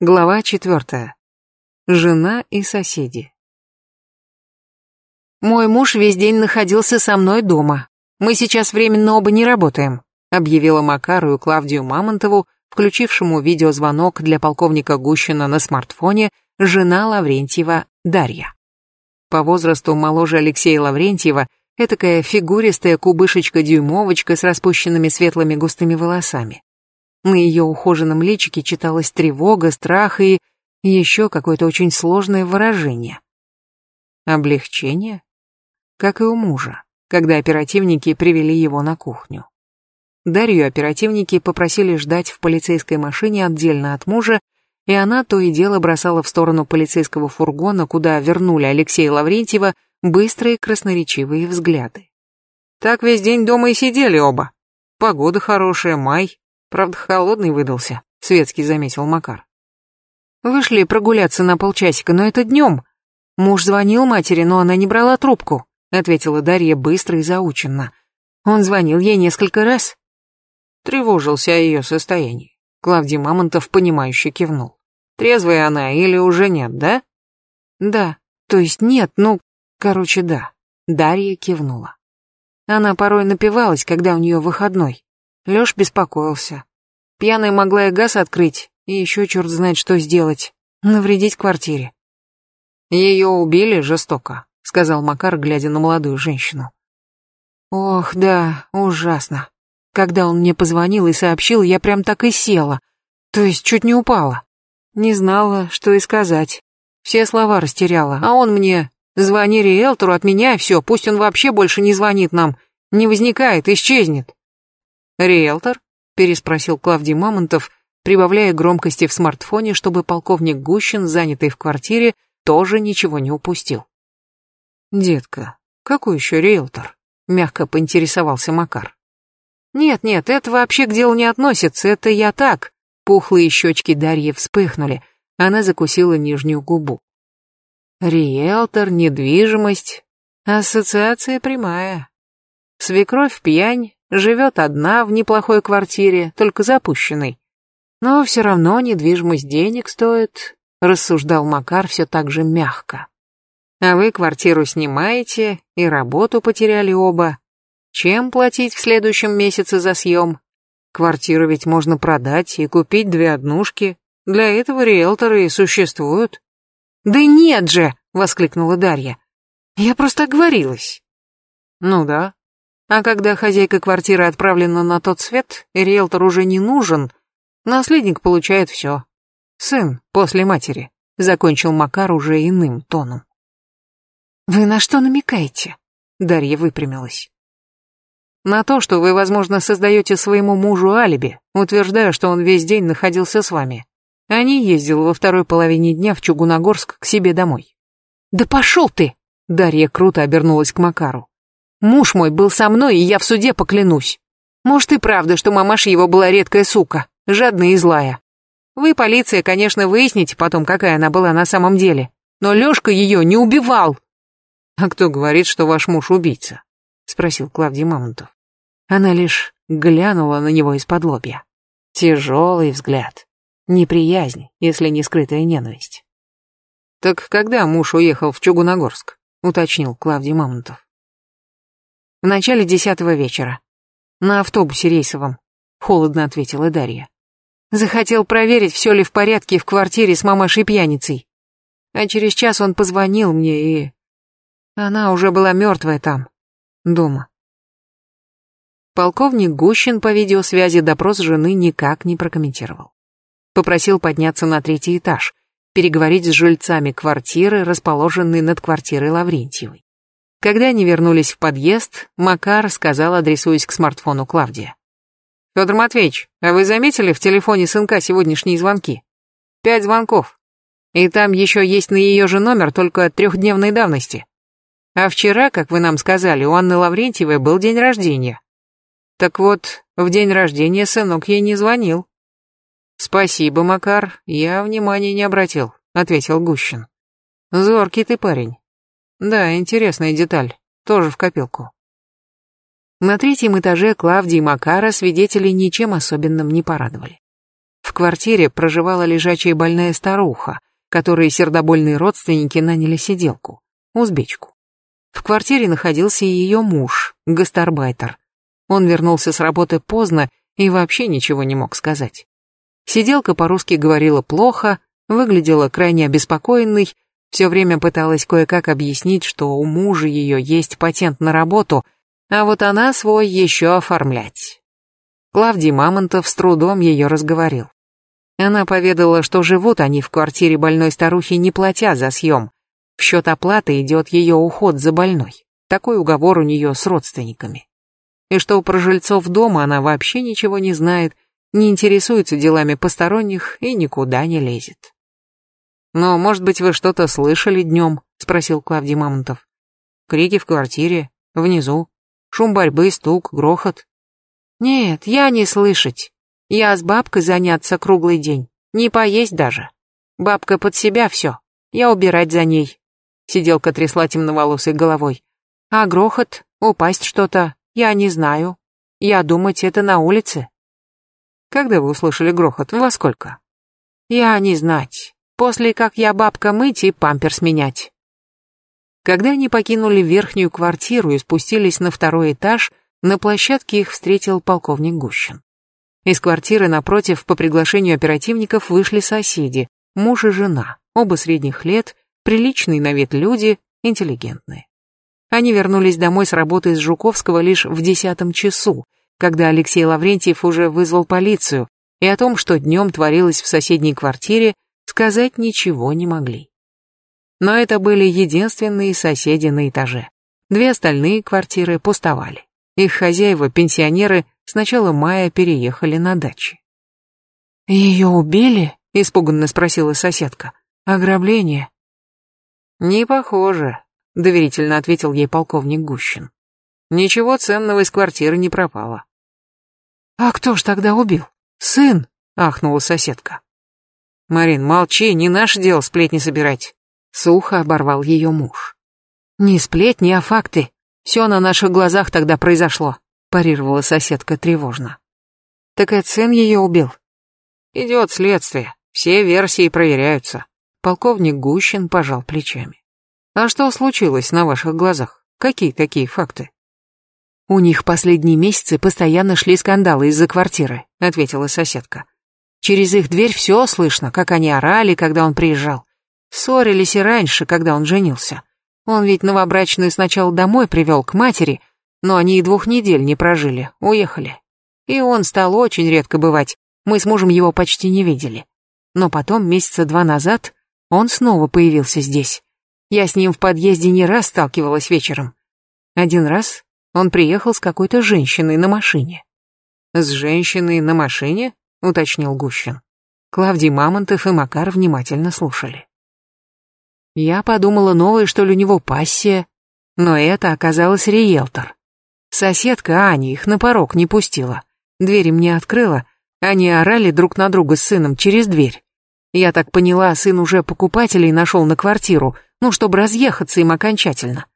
Глава четвертая. Жена и соседи. «Мой муж весь день находился со мной дома. Мы сейчас временно оба не работаем», объявила Макару и Клавдию Мамонтову, включившему видеозвонок для полковника Гущина на смартфоне, жена Лаврентьева Дарья. По возрасту моложе Алексея Лаврентьева, этакая фигуристая кубышечка-дюймовочка с распущенными светлыми густыми волосами. На ее ухоженном личике читалась тревога, страх и еще какое-то очень сложное выражение. Облегчение? Как и у мужа, когда оперативники привели его на кухню. Дарью оперативники попросили ждать в полицейской машине отдельно от мужа, и она то и дело бросала в сторону полицейского фургона, куда вернули Алексея Лаврентьева, быстрые красноречивые взгляды. Так весь день дома и сидели оба. Погода хорошая, май, Правда, холодный выдался, светский заметил Макар. Вышли прогуляться на полчасика, но это днем. Муж звонил матери, но она не брала трубку, ответила Дарья быстро и заученно. Он звонил ей несколько раз. Тревожился о ее состоянии. Клавдий Мамонтов, понимающе кивнул. Трезвая она или уже нет, да? Да, то есть нет, ну, короче, да. Дарья кивнула. Она порой напивалась, когда у нее выходной. Лёш беспокоился. Пьяная могла и газ открыть, и еще черт знает что сделать. Навредить квартире. Ее убили жестоко, сказал Макар, глядя на молодую женщину. Ох, да, ужасно. Когда он мне позвонил и сообщил, я прям так и села. То есть чуть не упала. Не знала, что и сказать. Все слова растеряла, а он мне «Звони риэлтору от меня и все, пусть он вообще больше не звонит нам, не возникает, исчезнет». «Риэлтор?» — переспросил Клавдий Мамонтов, прибавляя громкости в смартфоне, чтобы полковник Гущин, занятый в квартире, тоже ничего не упустил. «Детка, какой еще риэлтор?» — мягко поинтересовался Макар. «Нет-нет, это вообще к делу не относится, это я так». Пухлые щечки Дарьи вспыхнули, она закусила нижнюю губу. «Риэлтор, недвижимость, ассоциация прямая. Свекровь пьянь, Живет одна в неплохой квартире, только запущенной. Но все равно недвижимость денег стоит, рассуждал Макар все так же мягко. А вы квартиру снимаете и работу потеряли оба. Чем платить в следующем месяце за съем? Квартиру ведь можно продать и купить две однушки. Для этого риэлторы и существуют. Да нет же, воскликнула Дарья. Я просто оговорилась. Ну да, а когда хозяйка квартиры отправлена на тот свет, и риэлтор уже не нужен, наследник получает все. Сын после матери, закончил Макар уже иным тоном. Вы на что намекаете? Дарья выпрямилась. На то, что вы, возможно, создаете своему мужу алиби, утверждая, что он весь день находился с вами. А не ездил во второй половине дня в Чугуногорск к себе домой. Да пошел ты! Дарья круто обернулась к Макару. Муж мой был со мной, и я в суде поклянусь. Может и правда, что мамаша его была редкая сука, жадная и злая. Вы, полиция, конечно, выясните потом, какая она была на самом деле. Но Лёшка её не убивал. А кто говорит, что ваш муж убийца? Спросил Клавдий Мамонтов. Она лишь глянула на него из-под лобья. Тяжелый взгляд. Неприязнь, если не скрытая ненависть. «Так когда муж уехал в Чугуногорск?» — уточнил Клавдий Мамонтов. В начале десятого вечера. На автобусе рейсовом. Холодно ответила Дарья. Захотел проверить, все ли в порядке в квартире с мамашей-пьяницей. А через час он позвонил мне и... Она уже была мертвая там, дома. Полковник Гущин по видеосвязи допрос жены никак не прокомментировал. Попросил подняться на третий этаж, переговорить с жильцами квартиры, расположенной над квартирой Лаврентьевой. Когда они вернулись в подъезд, Макар сказал, адресуясь к смартфону Клавдия. «Федор Матвеевич, а вы заметили в телефоне сынка сегодняшние звонки? Пять звонков. И там еще есть на ее же номер только трехдневной давности. А вчера, как вы нам сказали, у Анны Лаврентьевой был день рождения. Так вот, в день рождения сынок ей не звонил». «Спасибо, Макар, я внимания не обратил», — ответил Гущин. «Зоркий ты парень. Да, интересная деталь. Тоже в копилку. На третьем этаже Клавдии и Макара свидетелей ничем особенным не порадовали. В квартире проживала лежачая больная старуха, которой сердобольные родственники наняли сиделку, узбечку. В квартире находился ее муж, гастарбайтер. Он вернулся с работы поздно и вообще ничего не мог сказать. Сиделка по-русски говорила плохо, выглядела крайне обеспокоенной, все время пыталась кое-как объяснить, что у мужа ее есть патент на работу, а вот она свой еще оформлять. Клавдий Мамонтов с трудом ее разговорил. Она поведала, что живут они в квартире больной старухи, не платя за съем. В счет оплаты идет ее уход за больной. Такой уговор у нее с родственниками. И что про жильцов дома она вообще ничего не знает, не интересуется делами посторонних и никуда не лезет. «Но, может быть, вы что-то слышали днем?» — спросил Клавдий Мамонтов. «Крики в квартире, внизу, шум борьбы, стук, грохот». «Нет, я не слышать. Я с бабкой заняться круглый день, не поесть даже. Бабка под себя все, я убирать за ней». Сиделка трясла темноволосой головой. «А грохот, упасть что-то, я не знаю. Я думать, это на улице». Когда вы услышали грохот? Во сколько? Я не знать. После как я бабка мыть и памперс менять. Когда они покинули верхнюю квартиру и спустились на второй этаж, на площадке их встретил полковник Гущин. Из квартиры напротив по приглашению оперативников вышли соседи, муж и жена, оба средних лет, приличные на вид люди, интеллигентные. Они вернулись домой с работы из Жуковского лишь в десятом часу, когда Алексей Лаврентьев уже вызвал полицию, и о том, что днем творилось в соседней квартире, сказать ничего не могли. Но это были единственные соседи на этаже. Две остальные квартиры пустовали. Их хозяева, пенсионеры, с начала мая переехали на дачи. «Ее убили?» — испуганно спросила соседка. «Ограбление?» «Не похоже», — доверительно ответил ей полковник Гущин. Ничего ценного из квартиры не пропало. «А кто ж тогда убил? Сын?» — ахнула соседка. «Марин, молчи, не наше дело сплетни собирать», — сухо оборвал ее муж. «Не сплетни, а факты. Все на наших глазах тогда произошло», — парировала соседка тревожно. «Так это сын ее убил?» «Идет следствие, все версии проверяются». Полковник Гущин пожал плечами. «А что случилось на ваших глазах? Какие такие факты?» «У них последние месяцы постоянно шли скандалы из-за квартиры», — ответила соседка. «Через их дверь все слышно, как они орали, когда он приезжал. Ссорились и раньше, когда он женился. Он ведь новобрачную сначала домой привел к матери, но они и двух недель не прожили, уехали. И он стал очень редко бывать, мы с мужем его почти не видели. Но потом, месяца два назад, он снова появился здесь. Я с ним в подъезде не раз сталкивалась вечером. Один раз он приехал с какой-то женщиной на машине. «С женщиной на машине?» — уточнил Гущин. Клавдий Мамонтов и Макар внимательно слушали. Я подумала, новое, что ли, у него пассия, но это оказалось риэлтор. Соседка Аня их на порог не пустила. Дверь им не открыла, они орали друг на друга с сыном через дверь. Я так поняла, сын уже покупателей нашел на квартиру, ну, чтобы разъехаться им окончательно.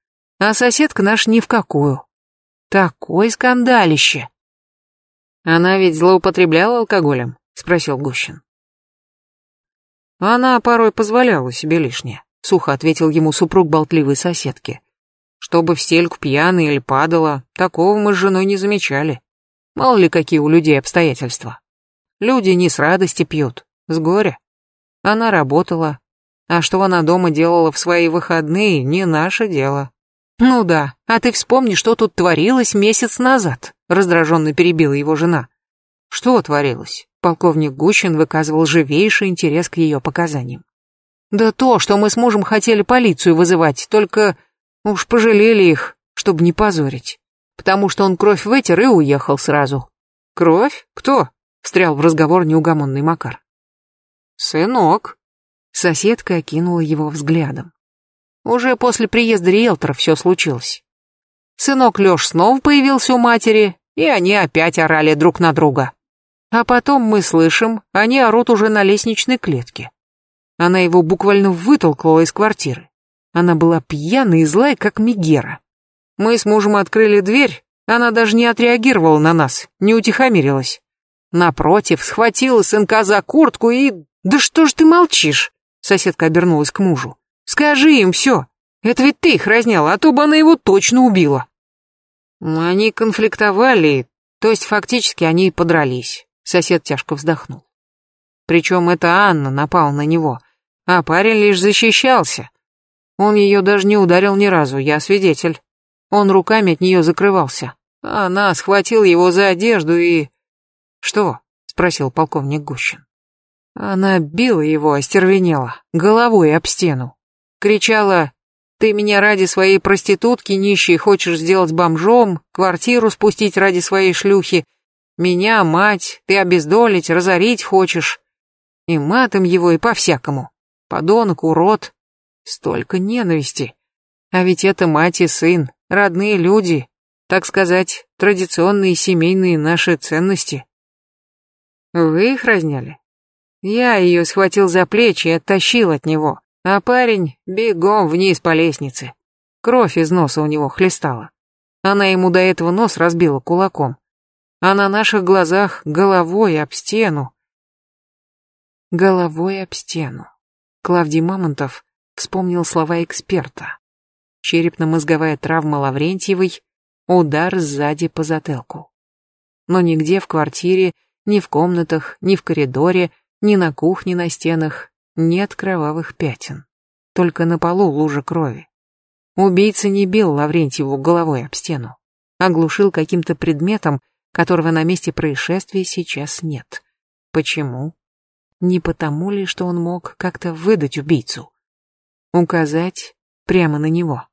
А соседка наш ни в какую. Такой скандалище. Она ведь злоупотребляла алкоголем? Спросил Гущин. Она порой позволяла себе лишнее, сухо ответил ему супруг болтливой соседки. Чтобы в стельку пьяной или падала, такого мы с женой не замечали. Мало ли какие у людей обстоятельства. Люди не с радости пьют, с горя. Она работала, а что она дома делала в свои выходные, не наше дело. «Ну да, а ты вспомни, что тут творилось месяц назад», — раздраженно перебила его жена. «Что творилось?» Полковник Гущин выказывал живейший интерес к ее показаниям. «Да то, что мы с мужем хотели полицию вызывать, только уж пожалели их, чтобы не позорить. Потому что он кровь вытер и уехал сразу». «Кровь? Кто?» — встрял в разговор неугомонный Макар. «Сынок». Соседка окинула его взглядом. Уже после приезда риэлтора все случилось. Сынок Лёш снова появился у матери, и они опять орали друг на друга. А потом мы слышим, они орут уже на лестничной клетке. Она его буквально вытолкала из квартиры. Она была пьяная и злая, как Мегера. Мы с мужем открыли дверь, она даже не отреагировала на нас, не утихомирилась. Напротив, схватила сынка за куртку и... «Да что ж ты молчишь?» Соседка обернулась к мужу. «Скажи им все. Это ведь ты их разняла, а то бы она его точно убила». Они конфликтовали, то есть фактически они и подрались. Сосед тяжко вздохнул. Причем это Анна напала на него, а парень лишь защищался. Он ее даже не ударил ни разу, я свидетель. Он руками от нее закрывался. Она схватила его за одежду и... «Что?» — спросил полковник Гущин. Она била его, остервенела, головой об стену. Кричала, «Ты меня ради своей проститутки нищей хочешь сделать бомжом, квартиру спустить ради своей шлюхи, меня, мать, ты обездолить, разорить хочешь». И матом его, и по-всякому. Подонок, урод. Столько ненависти. А ведь это мать и сын, родные люди, так сказать, традиционные семейные наши ценности. Вы их разняли? Я ее схватил за плечи и оттащил от него, а парень бегом вниз по лестнице. Кровь из носа у него хлестала. Она ему до этого нос разбила кулаком. А на наших глазах головой об стену. Головой об стену. Клавдий Мамонтов вспомнил слова эксперта. Черепно-мозговая травма Лаврентьевой, удар сзади по затылку. Но нигде в квартире ни в комнатах, ни в коридоре, ни на кухне на стенах нет кровавых пятен. Только на полу лужа крови. Убийца не бил Лаврентьеву головой об стену. Оглушил каким-то предметом, которого на месте происшествия сейчас нет. Почему? Не потому ли, что он мог как-то выдать убийцу? Указать прямо на него.